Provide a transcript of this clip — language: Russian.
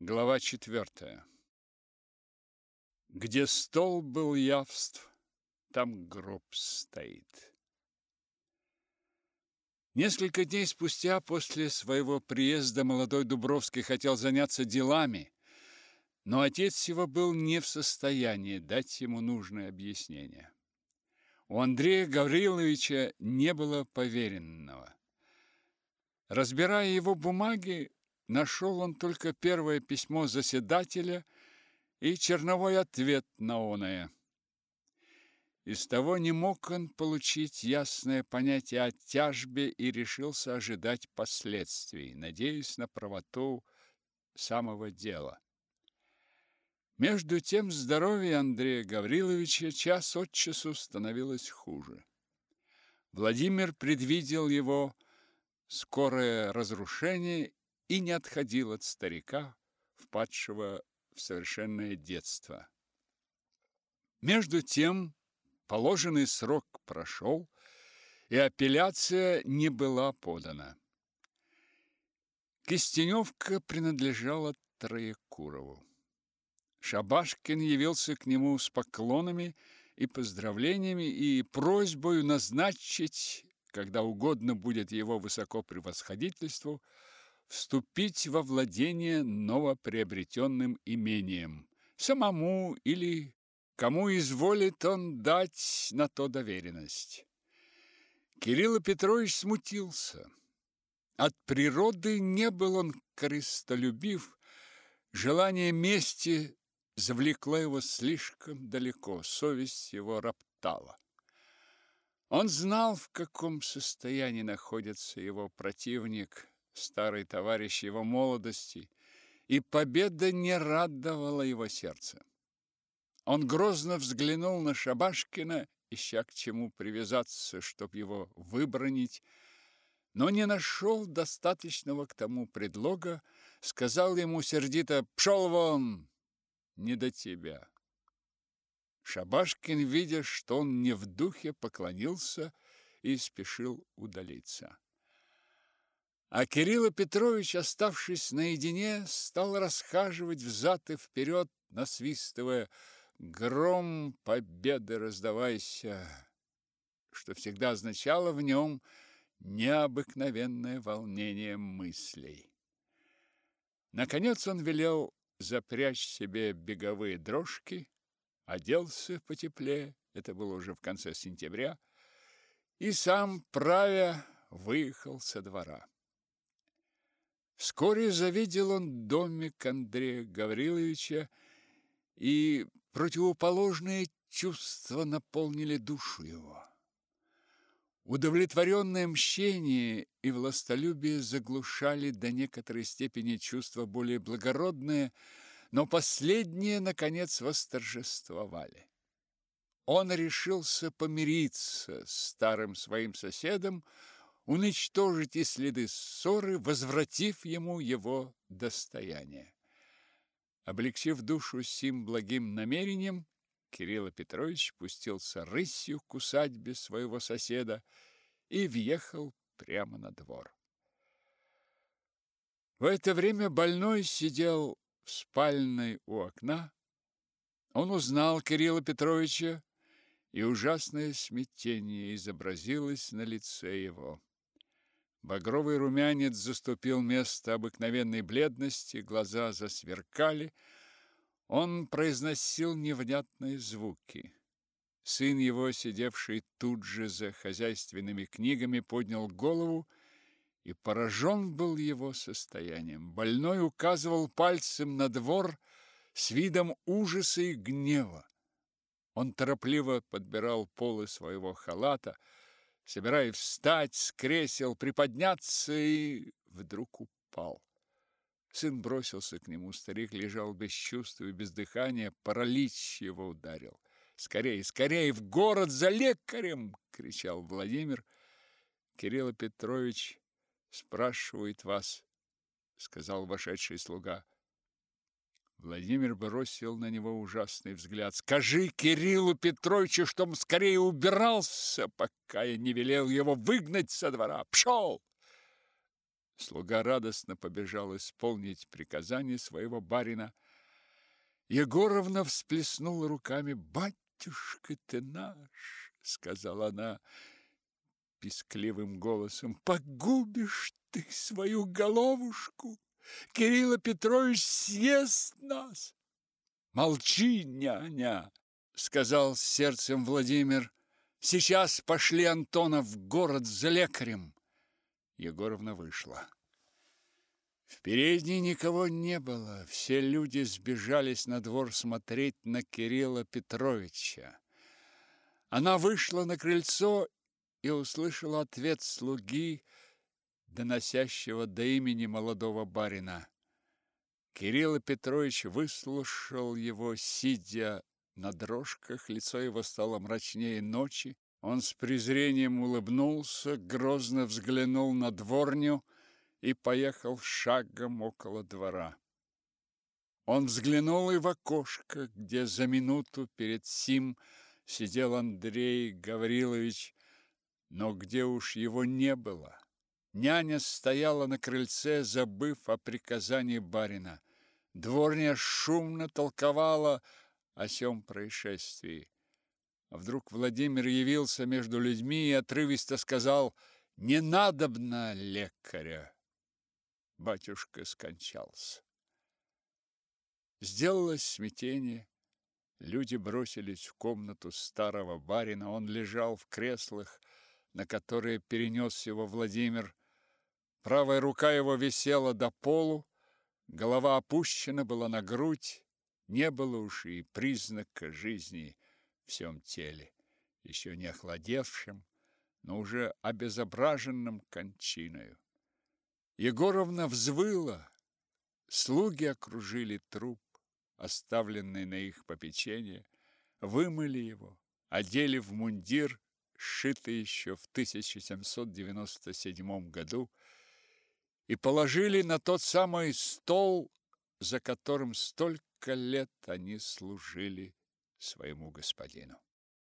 Глава четвертая. Где стол был явств, там гроб стоит. Несколько дней спустя после своего приезда молодой Дубровский хотел заняться делами, но отец его был не в состоянии дать ему нужное объяснение. У Андрея Гавриловича не было поверенного. Разбирая его бумаги, нашел он только первое письмо заседателя и черновой ответ на оное. Из того не мог он получить ясное понятие о тяжбе и решился ожидать последствий, надеясь на правоту самого дела. Между тем здоровье Андрея Гавриловича час от часу становилось хуже. Владимир предвидел его скорое разрушение и не отходил от старика, впадшего в совершенное детство. Между тем положенный срок прошел, и апелляция не была подана. Кистеневка принадлежала Троекурову. Шабашкин явился к нему с поклонами и поздравлениями и просьбой назначить, когда угодно будет его высокопревосходительству, вступить во владение новоприобретенным имением, самому или кому изволит он дать на то доверенность. Кирилл Петрович смутился. От природы не был он корыстолюбив, желание мести завлекло его слишком далеко, совесть его роптала. Он знал, в каком состоянии находится его противник, старый товарищ его молодости, и победа не радовала его сердце. Он грозно взглянул на Шабашкина, ища к чему привязаться, чтоб его выбронить, но не нашел достаточного к тому предлога, сказал ему сердито «Пшел вон! Не до тебя!» Шабашкин, видя, что он не в духе, поклонился и спешил удалиться. А Кирилл Петрович, оставшись наедине, стал расхаживать взад и вперед, насвистывая «Гром победы раздавайся», что всегда означало в нем необыкновенное волнение мыслей. Наконец он велел запрячь себе беговые дрожки, оделся потеплее, это было уже в конце сентября, и сам, правя, выехал со двора. Вскоре завидел он домик Андрея Гавриловича, и противоположные чувства наполнили душу его. Удовлетворенное мщение и властолюбие заглушали до некоторой степени чувства более благородные, но последние, наконец, восторжествовали. Он решился помириться с старым своим соседом, уничтожить и следы ссоры, возвратив ему его достояние. Облегчив душу сим благим намерением, Кирилл Петрович пустился рысью к усадьбе своего соседа и въехал прямо на двор. В это время больной сидел в спальной у окна. Он узнал Кирилла Петровича, и ужасное смятение изобразилось на лице его. Багровый румянец заступил место обыкновенной бледности, глаза засверкали. Он произносил невнятные звуки. Сын его, сидевший тут же за хозяйственными книгами, поднял голову и поражен был его состоянием. Больной указывал пальцем на двор с видом ужаса и гнева. Он торопливо подбирал полы своего халата, собираясь встать с кресел, приподняться, и вдруг упал. Сын бросился к нему, старик лежал без чувств и без дыхания, паралич его ударил. «Скорей, скорей, в город за лекарем!» — кричал Владимир. «Кирилл Петрович спрашивает вас», — сказал вошедший слуга. Владимир бросил на него ужасный взгляд. «Скажи Кириллу Петровичу, чтоб скорее убирался, пока я не велел его выгнать со двора. Пшел!» Слуга радостно побежал исполнить приказание своего барина. Егоровна всплеснула руками. «Батюшка ты наш!» — сказала она пискливым голосом. «Погубишь ты свою головушку! Кирилл Петрович съест нас!» «Молчи, няня!» — сказал сердцем Владимир. «Сейчас пошли Антона в город за лекарем!» Егоровна вышла. В передней никого не было. Все люди сбежались на двор смотреть на Кирилла Петровича. Она вышла на крыльцо и услышала ответ слуги, доносящего до имени молодого барина. Кирилл Петрович выслушал его, сидя на дрожках, лицо его стало мрачнее ночи. Он с презрением улыбнулся, грозно взглянул на дворню и поехал шагом около двора. Он взглянул и в окошко, где за минуту перед сим сидел Андрей Гаврилович, но где уж его не было. Няня стояла на крыльце, забыв о приказании барина. Дворня шумно толковала о сём происшествии. Вдруг Владимир явился между людьми и отрывисто сказал «Не надобно лекаря». Батюшка скончался. Сделалось смятение. Люди бросились в комнату старого барина. Он лежал в креслах, на которые перенес его Владимир. Правая рука его висела до полу, голова опущена была на грудь, не было уж и признака жизни в всем теле, еще не охладевшим, но уже обезображенным кончиною. Егоровна взвыла, слуги окружили труп, оставленный на их попечение, вымыли его, одели в мундир, сшитый еще в 1797 году, и положили на тот самый стол, за которым столько лет они служили своему господину.